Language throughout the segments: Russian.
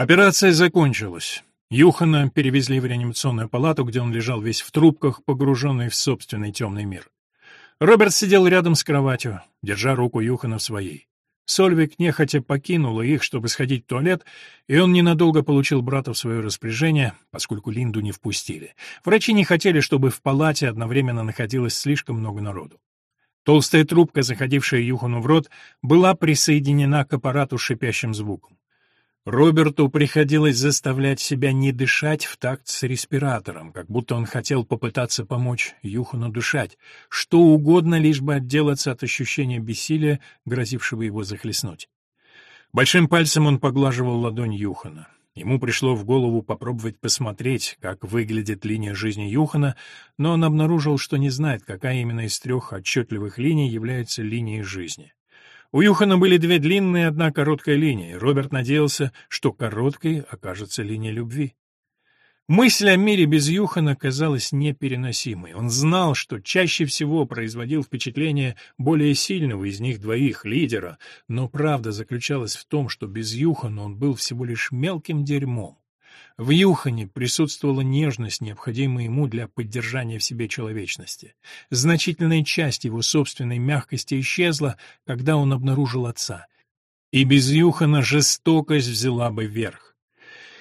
Операция закончилась. Юхана перевезли в реанимационную палату, где он лежал весь в трубках, погруженный в собственный темный мир. Роберт сидел рядом с кроватью, держа руку Юхана в своей. Сольвик нехотя покинула их, чтобы сходить в туалет, и он ненадолго получил брата в свое распоряжение, поскольку Линду не впустили. Врачи не хотели, чтобы в палате одновременно находилось слишком много народу. Толстая трубка, заходившая Юхану в рот, была присоединена к аппарату с шипящим звуком. Роберту приходилось заставлять себя не дышать в такт с респиратором, как будто он хотел попытаться помочь Юхану дышать, что угодно, лишь бы отделаться от ощущения бессилия, грозившего его захлестнуть. Большим пальцем он поглаживал ладонь Юхана. Ему пришло в голову попробовать посмотреть, как выглядит линия жизни Юхана, но он обнаружил, что не знает, какая именно из трех отчетливых линий является линией жизни. У Юхана были две длинные и одна короткая линия, Роберт надеялся, что короткой окажется линия любви. Мысль о мире без Юхана казалась непереносимой. Он знал, что чаще всего производил впечатление более сильного из них двоих, лидера, но правда заключалась в том, что без Юхана он был всего лишь мелким дерьмом. В Юхане присутствовала нежность, необходимая ему для поддержания в себе человечности. Значительная часть его собственной мягкости исчезла, когда он обнаружил отца. И без Юхана жестокость взяла бы верх.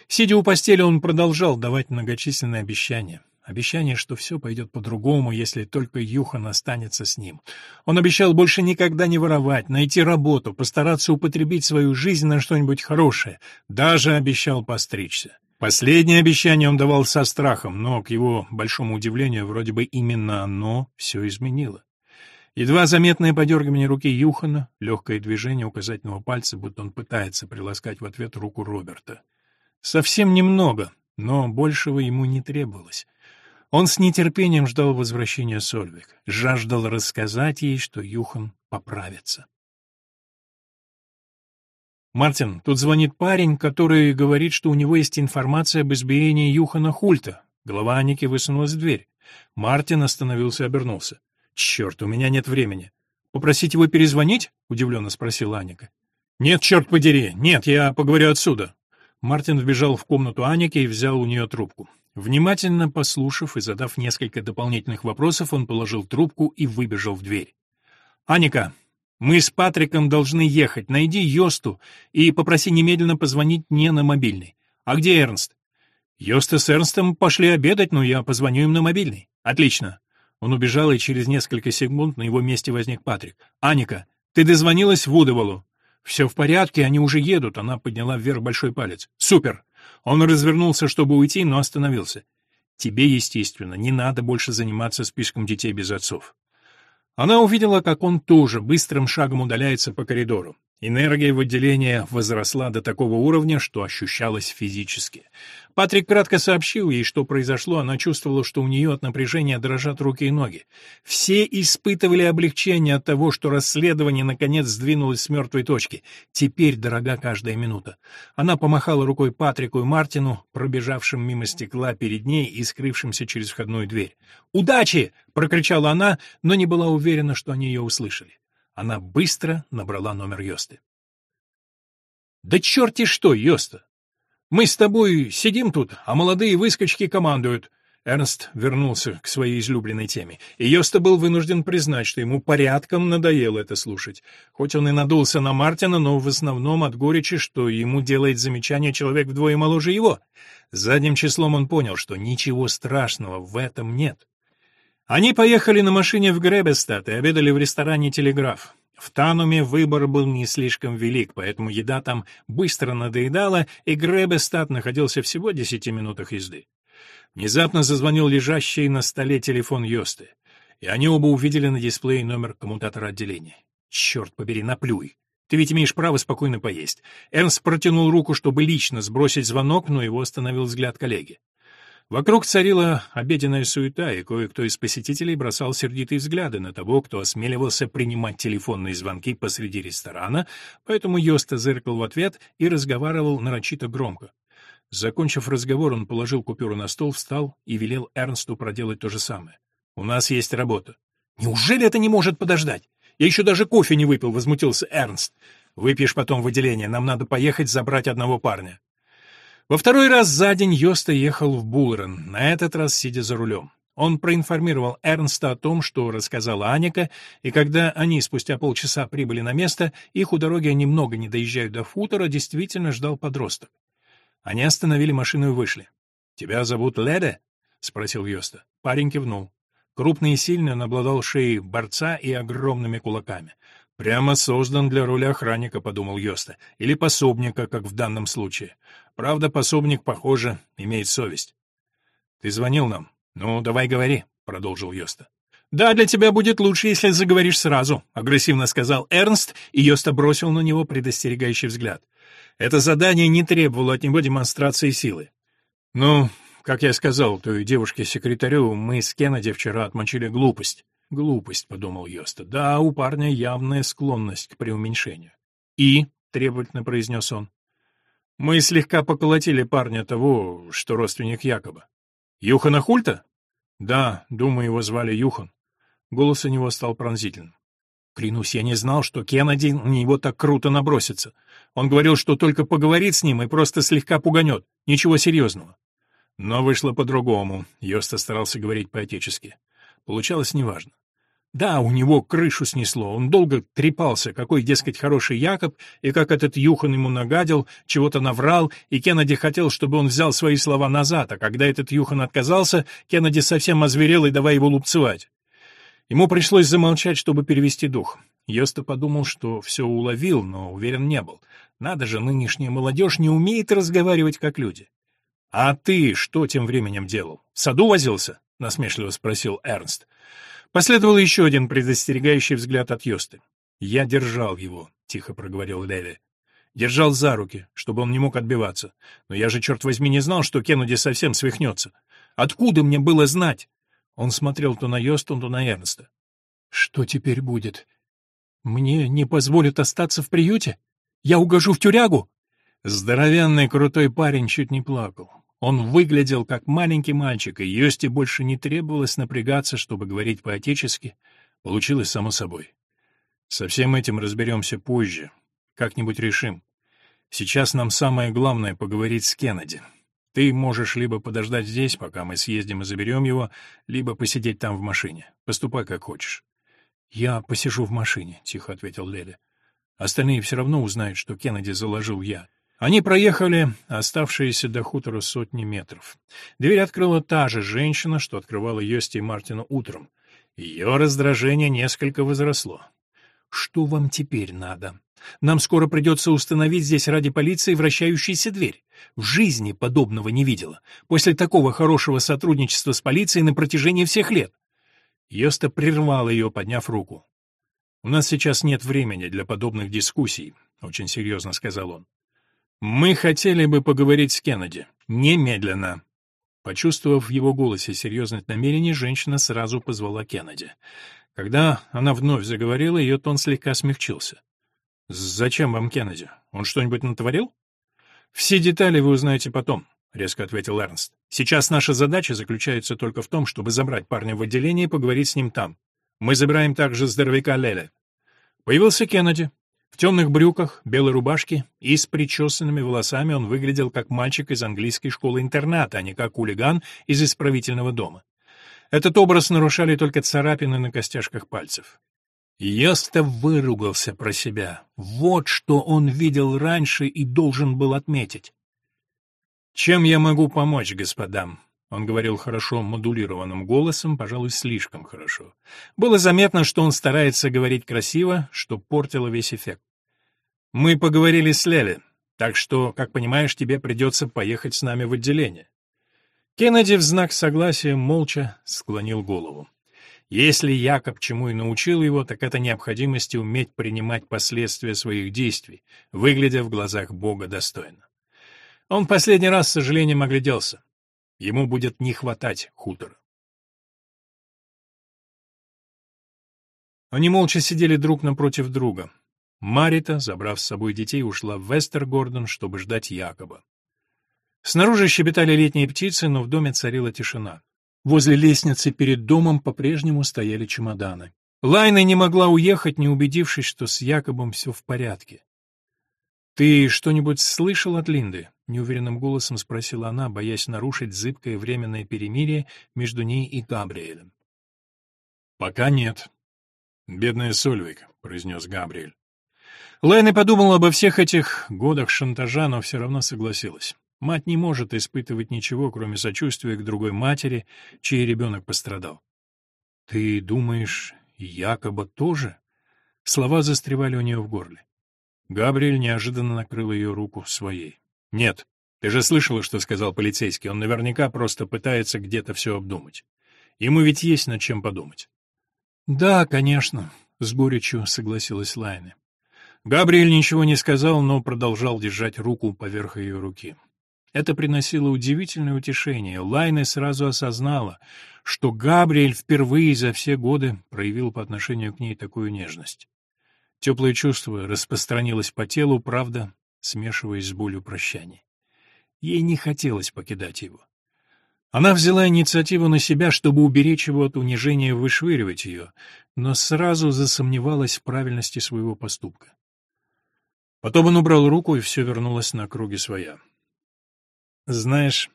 Сидя у постели, он продолжал давать многочисленные обещания. Обещание, что все пойдет по-другому, если только Юхан останется с ним. Он обещал больше никогда не воровать, найти работу, постараться употребить свою жизнь на что-нибудь хорошее. Даже обещал постричься. Последнее обещание он давал со страхом, но, к его большому удивлению, вроде бы именно оно все изменило. Едва заметное подергивание руки Юхана, легкое движение указательного пальца, будто он пытается приласкать в ответ руку Роберта. Совсем немного, но большего ему не требовалось. Он с нетерпением ждал возвращения Сольвик, жаждал рассказать ей, что Юхан поправится. «Мартин, тут звонит парень, который говорит, что у него есть информация об избиении Юхана Хульта». Голова Аники высунулась в дверь. Мартин остановился и обернулся. «Черт, у меня нет времени». «Попросить его перезвонить?» — удивленно спросила Аника. «Нет, черт подери, нет, я поговорю отсюда». Мартин вбежал в комнату Аники и взял у нее трубку. Внимательно послушав и задав несколько дополнительных вопросов, он положил трубку и выбежал в дверь. «Аника, мы с Патриком должны ехать. Найди Йосту и попроси немедленно позвонить мне на мобильный. А где Эрнст? Йоста с Эрнстом пошли обедать, но я позвоню им на мобильный. Отлично. Он убежал, и через несколько секунд на его месте возник Патрик. «Аника, ты дозвонилась Вудовалу?» «Все в порядке, они уже едут», — она подняла вверх большой палец. «Супер!» Он развернулся, чтобы уйти, но остановился. «Тебе, естественно, не надо больше заниматься списком детей без отцов. Она увидела, как он тоже быстрым шагом удаляется по коридору. Энергия в отделении возросла до такого уровня, что ощущалась физически. Патрик кратко сообщил ей, что произошло, она чувствовала, что у нее от напряжения дрожат руки и ноги. Все испытывали облегчение от того, что расследование наконец сдвинулось с мертвой точки. Теперь дорога каждая минута. Она помахала рукой Патрику и Мартину, пробежавшим мимо стекла перед ней и скрывшимся через входную дверь. «Удачи!» — прокричала она, но не была уверена, что они ее услышали. Она быстро набрала номер Йосты. «Да черти что, Йоста! Мы с тобой сидим тут, а молодые выскочки командуют». Эрнст вернулся к своей излюбленной теме, и Йоста был вынужден признать, что ему порядком надоело это слушать. Хоть он и надулся на Мартина, но в основном от горечи, что ему делает замечание человек вдвое моложе его. Задним числом он понял, что ничего страшного в этом нет. Они поехали на машине в Гребестад и обедали в ресторане «Телеграф». В Тануме выбор был не слишком велик, поэтому еда там быстро надоедала, и Гребестад находился всего в десяти минутах езды. Внезапно зазвонил лежащий на столе телефон Йосты, и они оба увидели на дисплее номер коммутатора отделения. «Черт побери, наплюй! Ты ведь имеешь право спокойно поесть». Эрнст протянул руку, чтобы лично сбросить звонок, но его остановил взгляд коллеги. Вокруг царила обеденная суета, и кое-кто из посетителей бросал сердитые взгляды на того, кто осмеливался принимать телефонные звонки посреди ресторана, поэтому Йоста зыркал в ответ и разговаривал нарочито громко. Закончив разговор, он положил купюру на стол, встал и велел Эрнсту проделать то же самое. «У нас есть работа». «Неужели это не может подождать? Я еще даже кофе не выпил», — возмутился Эрнст. «Выпьешь потом в отделение, нам надо поехать забрать одного парня». Во второй раз за день Йоста ехал в Булрен, на этот раз сидя за рулем. Он проинформировал Эрнста о том, что рассказала Аника, и когда они спустя полчаса прибыли на место, их у дороги немного не доезжают до футера, действительно ждал подросток. Они остановили машину и вышли. «Тебя зовут Леде?» — спросил Йоста. Парень кивнул. Крупный и сильный, он обладал шеей борца и огромными кулаками. «Прямо создан для роли охранника», — подумал Йоста, — «или пособника, как в данном случае. Правда, пособник, похоже, имеет совесть». «Ты звонил нам?» «Ну, давай говори», — продолжил Йоста. «Да, для тебя будет лучше, если заговоришь сразу», — агрессивно сказал Эрнст, и Йоста бросил на него предостерегающий взгляд. Это задание не требовало от него демонстрации силы. «Ну, как я сказал той девушке-секретарю, мы с Кеннеди вчера отмочили глупость». «Глупость», — подумал Йоста. «Да, у парня явная склонность к преуменьшению». «И?» — требовательно произнес он. «Мы слегка поколотили парня того, что родственник Якоба». «Юхана Хульта?» «Да, думаю, его звали Юхан». Голос у него стал пронзительным. Клянусь, я не знал, что Кеннеди на него так круто набросится. Он говорил, что только поговорит с ним и просто слегка пуганет. Ничего серьезного. Но вышло по-другому. Йоста старался говорить по-отечески. Получалось неважно. Да, у него крышу снесло, он долго трепался, какой, дескать, хороший Якоб, и как этот Юхан ему нагадил, чего-то наврал, и Кеннеди хотел, чтобы он взял свои слова назад, а когда этот Юхан отказался, Кеннеди совсем озверел и давай его лупцевать. Ему пришлось замолчать, чтобы перевести дух. Йоста подумал, что все уловил, но уверен не был. Надо же, нынешняя молодежь не умеет разговаривать как люди. «А ты что тем временем делал? В саду возился?» — насмешливо спросил Эрнст. Последовал еще один предостерегающий взгляд от Йосты. «Я держал его», — тихо проговорил Леви. «Держал за руки, чтобы он не мог отбиваться. Но я же, черт возьми, не знал, что Кеннеди совсем свихнется. Откуда мне было знать?» Он смотрел то на Йосту, то на Эрнста. «Что теперь будет? Мне не позволят остаться в приюте? Я угожу в тюрягу?» Здоровенный крутой парень чуть не плакал. Он выглядел как маленький мальчик, и Йости больше не требовалось напрягаться, чтобы говорить по-отечески. Получилось само собой. Со всем этим разберемся позже. Как-нибудь решим. Сейчас нам самое главное — поговорить с Кеннеди. Ты можешь либо подождать здесь, пока мы съездим и заберем его, либо посидеть там в машине. Поступай как хочешь. — Я посижу в машине, — тихо ответил Леля. Остальные все равно узнают, что Кеннеди заложил я. Они проехали оставшиеся до хутора сотни метров. Дверь открыла та же женщина, что открывала Йости и Мартину утром. Ее раздражение несколько возросло. «Что вам теперь надо? Нам скоро придется установить здесь ради полиции вращающуюся дверь. В жизни подобного не видела. После такого хорошего сотрудничества с полицией на протяжении всех лет». Йоста прервал ее, подняв руку. «У нас сейчас нет времени для подобных дискуссий», — очень серьезно сказал он. «Мы хотели бы поговорить с Кеннеди. Немедленно». Почувствовав в его голосе серьезность намерений, женщина сразу позвала Кеннеди. Когда она вновь заговорила, ее тон слегка смягчился. «Зачем вам Кеннеди? Он что-нибудь натворил?» «Все детали вы узнаете потом», — резко ответил Эрнст. «Сейчас наша задача заключается только в том, чтобы забрать парня в отделение и поговорить с ним там. Мы забираем также здоровяка Леля». Появился Кеннеди. Темных брюках, белой рубашке и с причесанными волосами он выглядел как мальчик из английской школы-интерната, а не как хулиган из исправительного дома. Этот образ нарушали только царапины на костяшках пальцев. Йоста выругался про себя. Вот что он видел раньше и должен был отметить. «Чем я могу помочь, господам?» Он говорил хорошо модулированным голосом, пожалуй, слишком хорошо. Было заметно, что он старается говорить красиво, что портило весь эффект. «Мы поговорили с Лели, так что, как понимаешь, тебе придется поехать с нами в отделение». Кеннеди в знак согласия молча склонил голову. Если Якоб чему и научил его, так это необходимости уметь принимать последствия своих действий, выглядя в глазах Бога достойно. Он последний раз с сожалением огляделся. Ему будет не хватать хутора. Они молча сидели друг напротив друга. Марита, забрав с собой детей, ушла в Вестергордон, чтобы ждать Якоба. Снаружи щебетали летние птицы, но в доме царила тишина. Возле лестницы перед домом по-прежнему стояли чемоданы. Лайна не могла уехать, не убедившись, что с Якобом все в порядке. «Ты что-нибудь слышал от Линды?» неуверенным голосом спросила она, боясь нарушить зыбкое временное перемирие между ней и Габриэлем. «Пока нет». «Бедная Сольвик», — произнес Габриэль. Лайна подумала обо всех этих годах шантажа, но все равно согласилась. Мать не может испытывать ничего, кроме сочувствия к другой матери, чей ребенок пострадал. «Ты думаешь, якобы тоже?» Слова застревали у нее в горле. Габриэль неожиданно накрыл ее руку своей. «Нет, ты же слышала, что сказал полицейский. Он наверняка просто пытается где-то все обдумать. Ему ведь есть над чем подумать». «Да, конечно», — с горечью согласилась Лайна. Габриэль ничего не сказал, но продолжал держать руку поверх ее руки. Это приносило удивительное утешение. Лайна сразу осознала, что Габриэль впервые за все годы проявил по отношению к ней такую нежность. Теплое чувство распространилось по телу, правда, смешиваясь с болью прощания. Ей не хотелось покидать его. Она взяла инициативу на себя, чтобы уберечь его от унижения и вышвыривать ее, но сразу засомневалась в правильности своего поступка. Потом он убрал руку, и все вернулось на круги своя. «Знаешь,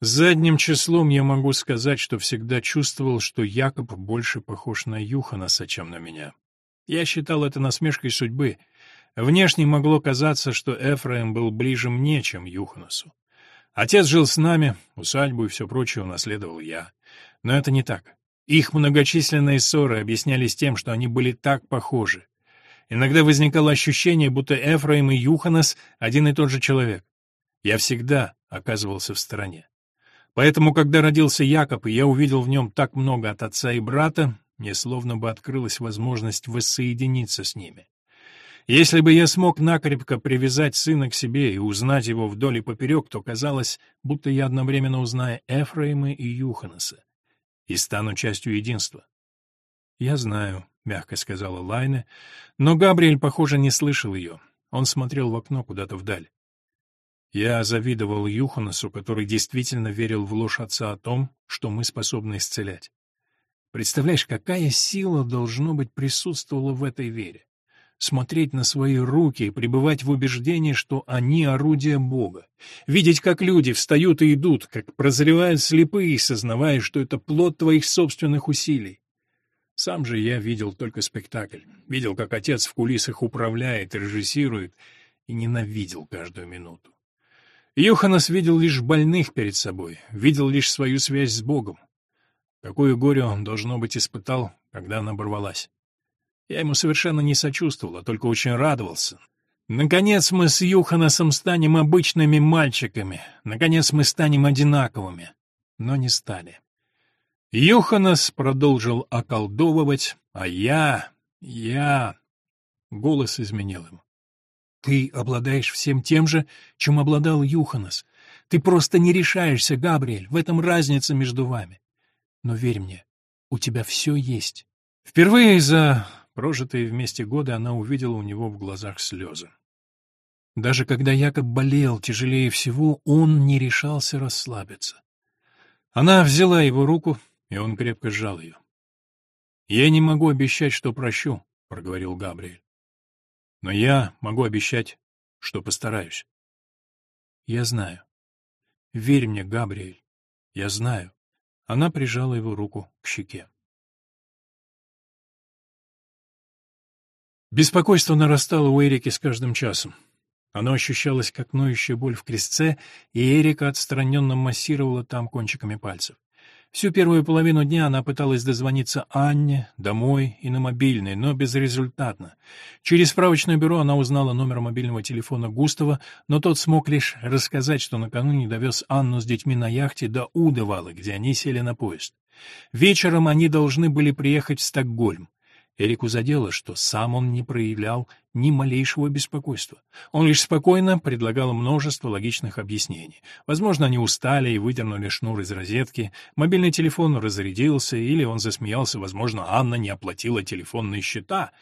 задним числом я могу сказать, что всегда чувствовал, что Якоб больше похож на Юханаса, чем на меня. Я считал это насмешкой судьбы. Внешне могло казаться, что Эфраим был ближе мне, чем Юханасу. Отец жил с нами, усадьбу и все прочее унаследовал я. Но это не так. Их многочисленные ссоры объяснялись тем, что они были так похожи. Иногда возникало ощущение, будто Эфраим и Юханас — один и тот же человек. Я всегда оказывался в стороне. Поэтому, когда родился Якоб, и я увидел в нем так много от отца и брата, мне словно бы открылась возможность воссоединиться с ними. Если бы я смог накрепко привязать сына к себе и узнать его вдоль и поперек, то казалось, будто я одновременно узнаю Эфраима и Юханаса и стану частью единства. «Я знаю», — мягко сказала Лайна, но Габриэль, похоже, не слышал ее. Он смотрел в окно куда-то вдаль. Я завидовал Юханасу, который действительно верил в ложь отца о том, что мы способны исцелять. Представляешь, какая сила, должно быть, присутствовала в этой вере? Смотреть на свои руки и пребывать в убеждении, что они орудия Бога. Видеть, как люди встают и идут, как прозревают слепые, сознавая, что это плод твоих собственных усилий. Сам же я видел только спектакль. Видел, как отец в кулисах управляет, режиссирует, и ненавидел каждую минуту. Йоханнес видел лишь больных перед собой, видел лишь свою связь с Богом. Какое горе он, должно быть, испытал, когда она оборвалась. Я ему совершенно не сочувствовал, а только очень радовался. Наконец мы с Юханасом станем обычными мальчиками. Наконец мы станем одинаковыми. Но не стали. Юханас продолжил околдовывать, а я... я... Голос изменил ему. Ты обладаешь всем тем же, чем обладал Юханас. Ты просто не решаешься, Габриэль, в этом разница между вами. Но верь мне, у тебя все есть. Впервые за прожитые вместе годы она увидела у него в глазах слезы. Даже когда Якоб болел тяжелее всего, он не решался расслабиться. Она взяла его руку, и он крепко сжал ее. «Я не могу обещать, что прощу», — проговорил Габриэль. «Но я могу обещать, что постараюсь». «Я знаю. Верь мне, Габриэль. Я знаю». Она прижала его руку к щеке. Беспокойство нарастало у Эрики с каждым часом. Оно ощущалось, как ноющая боль в крестце, и Эрика отстраненно массировала там кончиками пальцев. Всю первую половину дня она пыталась дозвониться Анне, домой и на мобильный, но безрезультатно. Через справочное бюро она узнала номер мобильного телефона Густава, но тот смог лишь рассказать, что накануне довез Анну с детьми на яхте до Удавалы, где они сели на поезд. Вечером они должны были приехать в Стокгольм. Эрику задело, что сам он не проявлял ни малейшего беспокойства. Он лишь спокойно предлагал множество логичных объяснений. Возможно, они устали и выдернули шнур из розетки, мобильный телефон разрядился, или он засмеялся, возможно, Анна не оплатила телефонные счета.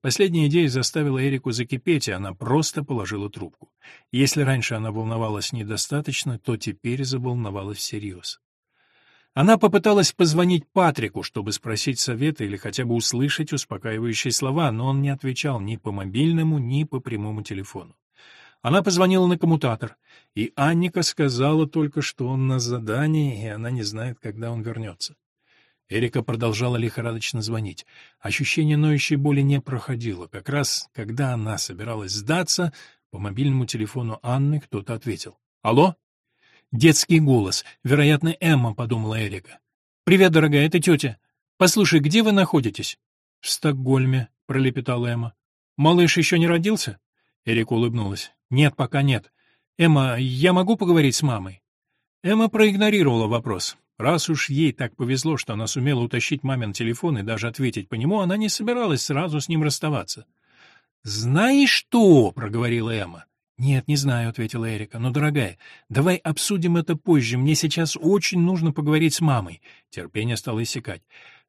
Последняя идея заставила Эрику закипеть, и она просто положила трубку. Если раньше она волновалась недостаточно, то теперь заволновалась всерьез. Она попыталась позвонить Патрику, чтобы спросить совета или хотя бы услышать успокаивающие слова, но он не отвечал ни по мобильному, ни по прямому телефону. Она позвонила на коммутатор, и Анника сказала только, что он на задании, и она не знает, когда он вернется. Эрика продолжала лихорадочно звонить. Ощущение ноющей боли не проходило. Как раз, когда она собиралась сдаться, по мобильному телефону Анны кто-то ответил. «Алло?» Детский голос. Вероятно, Эмма, подумала Эрика. «Привет, дорогая, это тетя. Послушай, где вы находитесь?» «В Стокгольме», — пролепетала Эмма. «Малыш еще не родился?» Эрика улыбнулась. «Нет, пока нет. Эмма, я могу поговорить с мамой?» Эмма проигнорировала вопрос. Раз уж ей так повезло, что она сумела утащить мамин телефон и даже ответить по нему, она не собиралась сразу с ним расставаться. «Знаешь что?» — проговорила Эмма. «Нет, не знаю», — ответила Эрика. «Но, дорогая, давай обсудим это позже. Мне сейчас очень нужно поговорить с мамой». Терпение стало иссякать.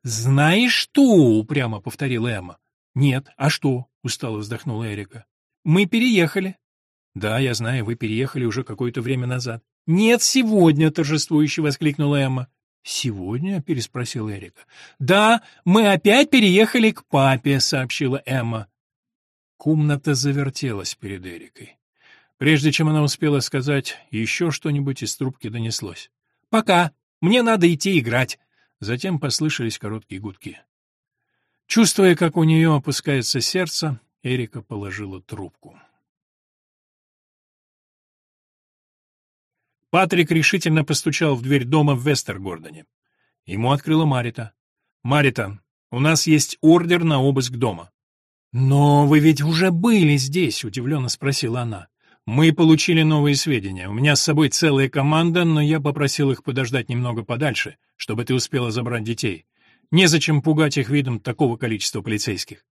«Знаешь что?» — упрямо повторила Эмма. «Нет, а что?» — устало вздохнула Эрика. «Мы переехали». «Да, я знаю, вы переехали уже какое-то время назад». «Нет, сегодня!» — торжествующе воскликнула Эмма. «Сегодня?» — переспросил Эрика. «Да, мы опять переехали к папе», — сообщила Эмма. Комната завертелась перед Эрикой. Прежде чем она успела сказать еще что-нибудь, из трубки донеслось. «Пока. Мне надо идти играть». Затем послышались короткие гудки. Чувствуя, как у нее опускается сердце, Эрика положила трубку. Патрик решительно постучал в дверь дома в Вестергордоне. Ему открыла Марита. «Марита, у нас есть ордер на обыск дома». «Но вы ведь уже были здесь», — удивленно спросила она. «Мы получили новые сведения. У меня с собой целая команда, но я попросил их подождать немного подальше, чтобы ты успела забрать детей. Незачем пугать их видом такого количества полицейских».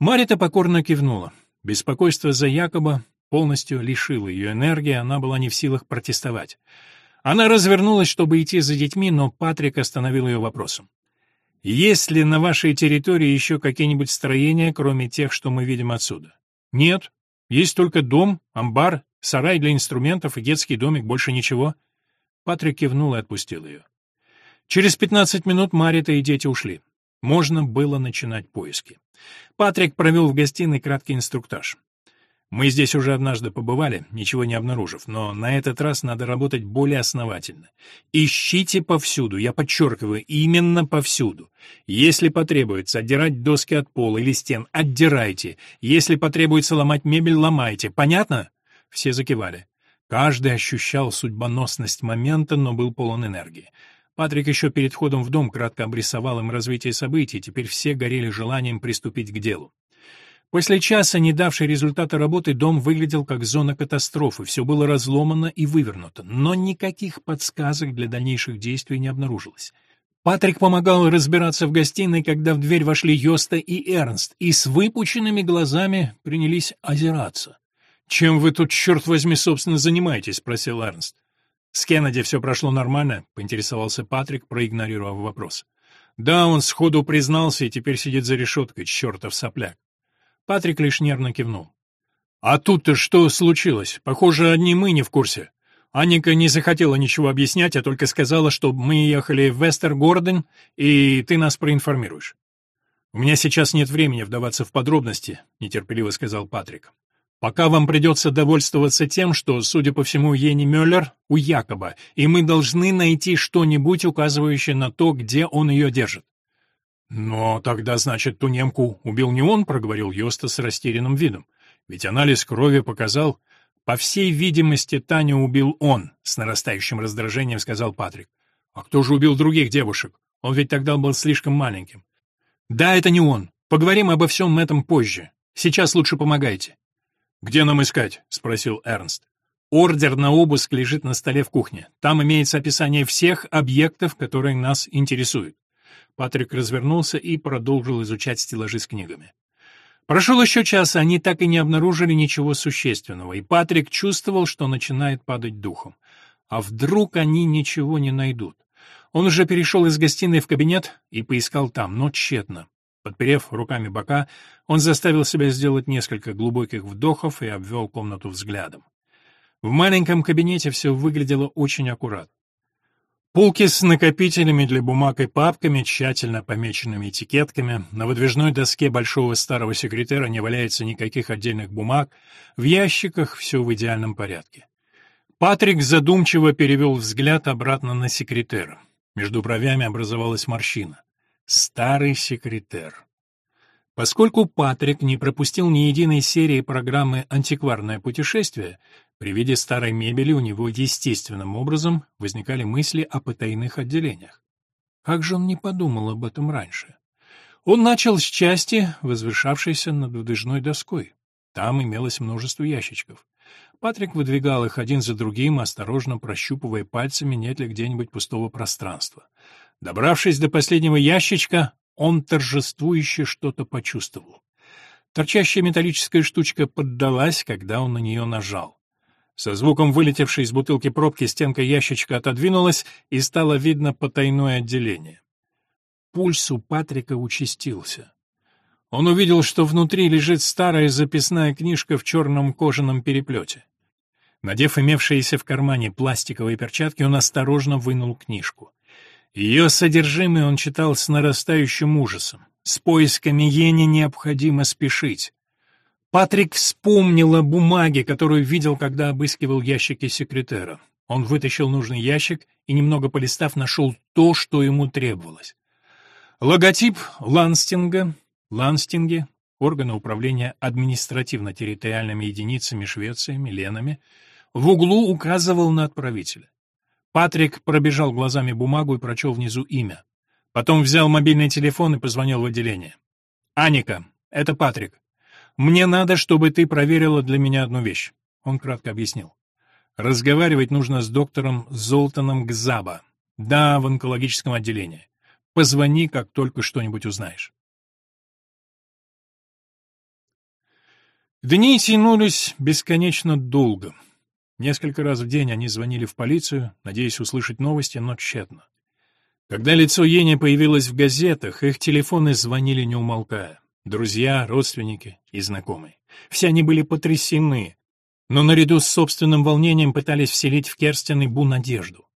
Марита покорно кивнула. Беспокойство за Якоба полностью лишила ее энергии, она была не в силах протестовать. Она развернулась, чтобы идти за детьми, но Патрик остановил ее вопросом. «Есть ли на вашей территории еще какие-нибудь строения, кроме тех, что мы видим отсюда?» «Нет. Есть только дом, амбар, сарай для инструментов и детский домик, больше ничего». Патрик кивнул и отпустил ее. Через пятнадцать минут Марита и дети ушли. Можно было начинать поиски. Патрик провел в гостиной краткий инструктаж. Мы здесь уже однажды побывали, ничего не обнаружив, но на этот раз надо работать более основательно. Ищите повсюду, я подчеркиваю, именно повсюду. Если потребуется отдирать доски от пола или стен, отдирайте. Если потребуется ломать мебель, ломайте. Понятно? Все закивали. Каждый ощущал судьбоносность момента, но был полон энергии. Патрик еще перед входом в дом кратко обрисовал им развитие событий, теперь все горели желанием приступить к делу. После часа, не давшей результата работы, дом выглядел как зона катастрофы, все было разломано и вывернуто, но никаких подсказок для дальнейших действий не обнаружилось. Патрик помогал разбираться в гостиной, когда в дверь вошли Йоста и Эрнст, и с выпученными глазами принялись озираться. «Чем вы тут, черт возьми, собственно, занимаетесь?» — спросил Эрнст. «С Кеннеди все прошло нормально?» — поинтересовался Патрик, проигнорировав вопрос. «Да, он сходу признался и теперь сидит за решеткой, чертов сопляк. Патрик лишь нервно кивнул. «А тут-то что случилось? Похоже, одни мы не в курсе. Анника не захотела ничего объяснять, а только сказала, что мы ехали в Вестергорден, и ты нас проинформируешь». «У меня сейчас нет времени вдаваться в подробности», — нетерпеливо сказал Патрик. «Пока вам придется довольствоваться тем, что, судя по всему, Ени Мюллер у Якоба, и мы должны найти что-нибудь, указывающее на то, где он ее держит. «Но тогда, значит, ту немку убил не он», — проговорил Йоста с растерянным видом. «Ведь анализ крови показал...» «По всей видимости, Таню убил он», — с нарастающим раздражением сказал Патрик. «А кто же убил других девушек? Он ведь тогда был слишком маленьким». «Да, это не он. Поговорим обо всем этом позже. Сейчас лучше помогайте». «Где нам искать?» — спросил Эрнст. «Ордер на обыск лежит на столе в кухне. Там имеется описание всех объектов, которые нас интересуют. Патрик развернулся и продолжил изучать стеллажи с книгами. Прошел еще час, они так и не обнаружили ничего существенного, и Патрик чувствовал, что начинает падать духом. А вдруг они ничего не найдут? Он уже перешел из гостиной в кабинет и поискал там, но тщетно. Подперев руками бока, он заставил себя сделать несколько глубоких вдохов и обвел комнату взглядом. В маленьком кабинете все выглядело очень аккуратно. Полки с накопителями для бумаг и папками, тщательно помеченными этикетками. На выдвижной доске большого старого секретера не валяется никаких отдельных бумаг. В ящиках все в идеальном порядке. Патрик задумчиво перевел взгляд обратно на секретера. Между бровями образовалась морщина. Старый секретер. Поскольку Патрик не пропустил ни единой серии программы «Антикварное путешествие», при виде старой мебели у него естественным образом возникали мысли о потайных отделениях. Как же он не подумал об этом раньше? Он начал с части, возвышавшейся над выдвижной доской. Там имелось множество ящичков. Патрик выдвигал их один за другим, осторожно прощупывая пальцами, нет ли где-нибудь пустого пространства. Добравшись до последнего ящичка, он торжествующе что-то почувствовал. Торчащая металлическая штучка поддалась, когда он на нее нажал. Со звуком вылетевшей из бутылки пробки стенка ящичка отодвинулась, и стало видно потайное отделение. Пульс у Патрика участился. Он увидел, что внутри лежит старая записная книжка в черном кожаном переплете. Надев имевшиеся в кармане пластиковые перчатки, он осторожно вынул книжку. Ее содержимое он читал с нарастающим ужасом. С поисками Ени необходимо спешить. Патрик вспомнил о бумаге, которую видел, когда обыскивал ящики секретера. Он вытащил нужный ящик и, немного полистав, нашел то, что ему требовалось. Логотип Ланстинга, Ланстинги, органы управления административно-территориальными единицами Швеции, Миленами, в углу указывал на отправителя. Патрик пробежал глазами бумагу и прочел внизу имя. Потом взял мобильный телефон и позвонил в отделение. «Аника, это Патрик. «Мне надо, чтобы ты проверила для меня одну вещь», — он кратко объяснил. «Разговаривать нужно с доктором Золтаном Гзаба. Да, в онкологическом отделении. Позвони, как только что-нибудь узнаешь». Дни тянулись бесконечно долго. Несколько раз в день они звонили в полицию, надеясь услышать новости, но тщетно. Когда лицо Ени появилось в газетах, их телефоны звонили не умолкая. Друзья, родственники и знакомые. Все они были потрясены, но наряду с собственным волнением пытались вселить в Керстен и Бу надежду.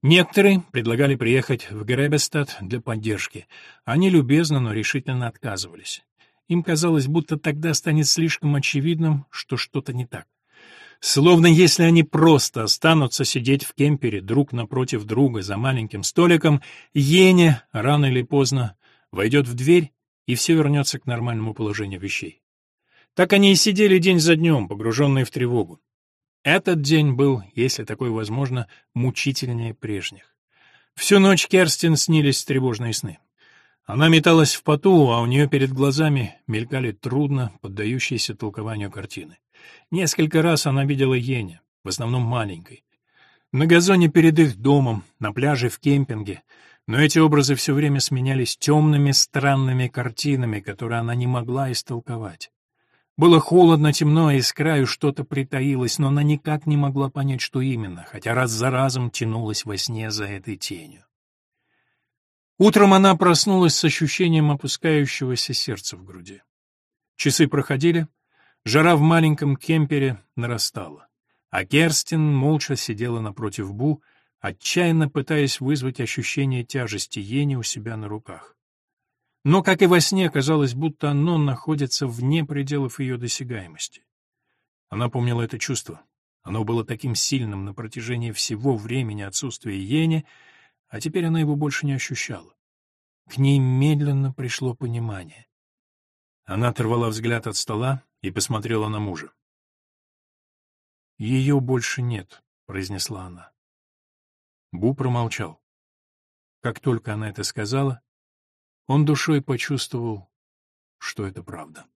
Некоторые предлагали приехать в Гребестад для поддержки. Они любезно, но решительно отказывались. Им казалось, будто тогда станет слишком очевидным, что что-то не так. Словно если они просто останутся сидеть в кемпере друг напротив друга за маленьким столиком, Ене рано или поздно войдет в дверь и все вернется к нормальному положению вещей. Так они и сидели день за днем, погруженные в тревогу. Этот день был, если такое возможно, мучительнее прежних. Всю ночь Керстин снились тревожные сны. Она металась в поту, а у нее перед глазами мелькали трудно поддающиеся толкованию картины. Несколько раз она видела Ене, в основном маленькой. На газоне перед их домом, на пляже в кемпинге, но эти образы все время сменялись темными, странными картинами, которые она не могла истолковать. Было холодно, темно, и с краю что-то притаилось, но она никак не могла понять, что именно, хотя раз за разом тянулась во сне за этой тенью. Утром она проснулась с ощущением опускающегося сердца в груди. Часы проходили, жара в маленьком кемпере нарастала, а Керстин молча сидела напротив Бу, отчаянно пытаясь вызвать ощущение тяжести Ени у себя на руках. Но, как и во сне, казалось, будто оно находится вне пределов ее досягаемости. Она помнила это чувство. Оно было таким сильным на протяжении всего времени отсутствия Ени, а теперь она его больше не ощущала. К ней медленно пришло понимание. Она оторвала взгляд от стола и посмотрела на мужа. «Ее больше нет», — произнесла она. Бу промолчал. Как только она это сказала, он душой почувствовал, что это правда.